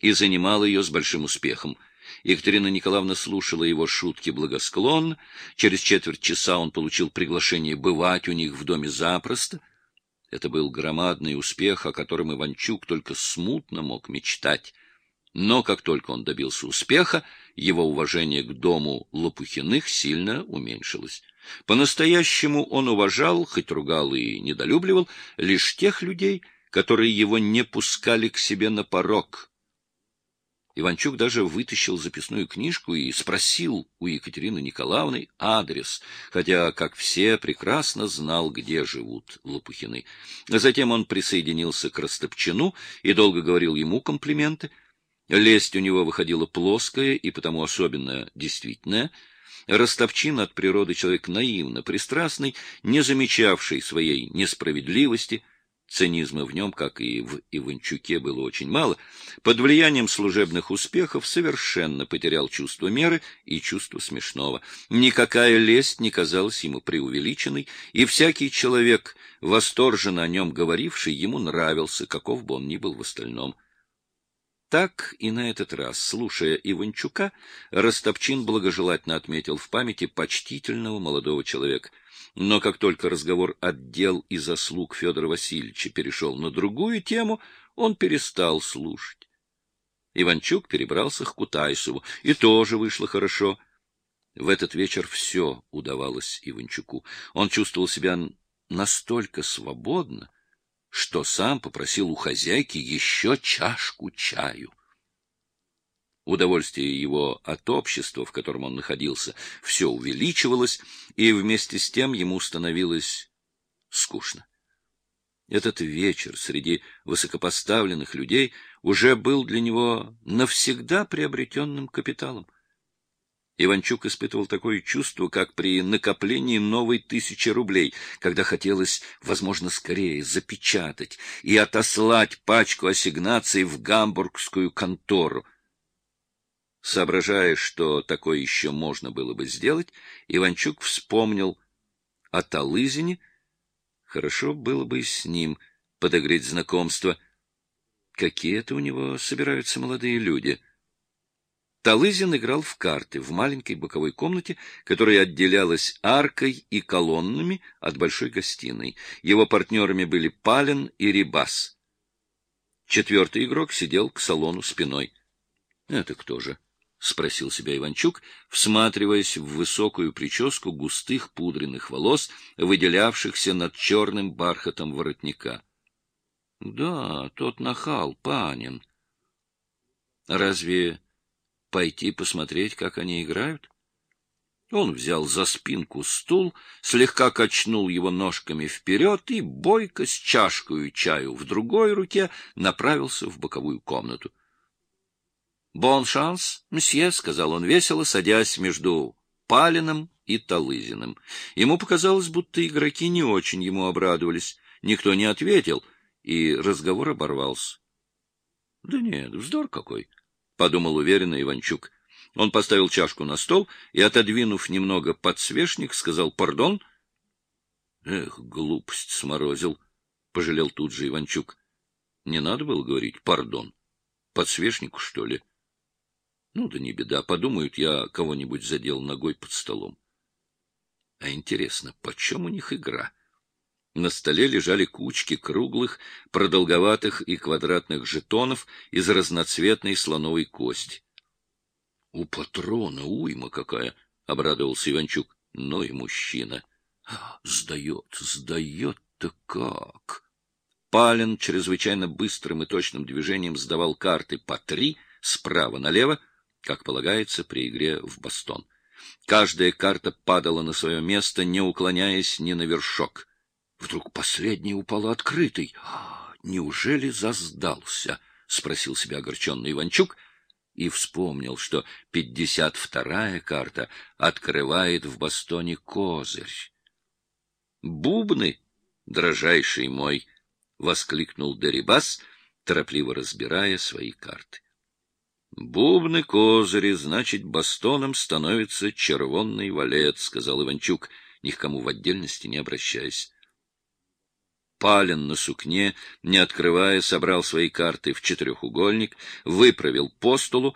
и занимал ее с большим успехом. Екатерина Николаевна слушала его шутки благосклонно. Через четверть часа он получил приглашение бывать у них в доме запросто. Это был громадный успех, о котором Иванчук только смутно мог мечтать. Но как только он добился успеха, его уважение к дому Лопухиных сильно уменьшилось. По-настоящему он уважал, хоть ругал и недолюбливал, лишь тех людей, которые его не пускали к себе на порог, Иванчук даже вытащил записную книжку и спросил у Екатерины Николаевны адрес, хотя, как все, прекрасно знал, где живут Лопухины. Затем он присоединился к Растопчину и долго говорил ему комплименты. Лесть у него выходила плоская и потому особенно действительная. Растопчин от природы человек наивно пристрастный, не замечавший своей несправедливости — Цинизма в нем, как и в Иванчуке, было очень мало. Под влиянием служебных успехов совершенно потерял чувство меры и чувство смешного. Никакая лесть не казалась ему преувеличенной, и всякий человек, восторженно о нем говоривший, ему нравился, каков бы он ни был в остальном. Так и на этот раз, слушая Иванчука, Растопчин благожелательно отметил в памяти почтительного молодого человека — но как только разговор отдел и заслуг Федора Васильевича перешел на другую тему, он перестал слушать. Иванчук перебрался к Кутайсову, и тоже вышло хорошо. В этот вечер все удавалось Иванчуку. Он чувствовал себя настолько свободно, что сам попросил у хозяйки еще чашку чаю. Удовольствие его от общества, в котором он находился, все увеличивалось, и вместе с тем ему становилось скучно. Этот вечер среди высокопоставленных людей уже был для него навсегда приобретенным капиталом. Иванчук испытывал такое чувство, как при накоплении новой тысячи рублей, когда хотелось, возможно, скорее запечатать и отослать пачку ассигнаций в гамбургскую контору — Соображая, что такое еще можно было бы сделать, Иванчук вспомнил о Талызине. Хорошо было бы с ним подогреть знакомство. Какие это у него собираются молодые люди? Талызин играл в карты в маленькой боковой комнате, которая отделялась аркой и колоннами от большой гостиной. Его партнерами были Палин и Рибас. Четвертый игрок сидел к салону спиной. Это кто же? — спросил себя Иванчук, всматриваясь в высокую прическу густых пудренных волос, выделявшихся над черным бархатом воротника. — Да, тот нахал, Панин. — Разве пойти посмотреть, как они играют? Он взял за спинку стул, слегка качнул его ножками вперед и, бойко с чашкой чаю в другой руке, направился в боковую комнату. «Бон шанс, мсье», — сказал он весело, садясь между Палиным и Талызиным. Ему показалось, будто игроки не очень ему обрадовались. Никто не ответил, и разговор оборвался. — Да нет, вздор какой, — подумал уверенно Иванчук. Он поставил чашку на стол и, отодвинув немного подсвечник, сказал «Пардон». «Эх, глупость сморозил», — пожалел тут же Иванчук. «Не надо было говорить «пардон». Подсвечнику, что ли?» Ну да не беда, подумают, я кого-нибудь задел ногой под столом. А интересно, почем у них игра? На столе лежали кучки круглых, продолговатых и квадратных жетонов из разноцветной слоновой кости. — У патрона уйма какая! — обрадовался Иванчук. — Ну и мужчина. — Сдает, сдает-то как! Палин чрезвычайно быстрым и точным движением сдавал карты по три справа налево, как полагается при игре в бастон. Каждая карта падала на свое место, не уклоняясь ни на вершок. Вдруг последний упал открытый. «Неужели заздался?» — спросил себя огорченный Иванчук и вспомнил, что пятьдесят вторая карта открывает в бастоне козырь. «Бубны, дрожайший мой!» — воскликнул Дерибас, торопливо разбирая свои карты. Бубны козыри, значит, бастоном становится червонный валет, — сказал Иванчук, ни к кому в отдельности не обращаясь. Палин на сукне, не открывая, собрал свои карты в четырехугольник, выправил по столу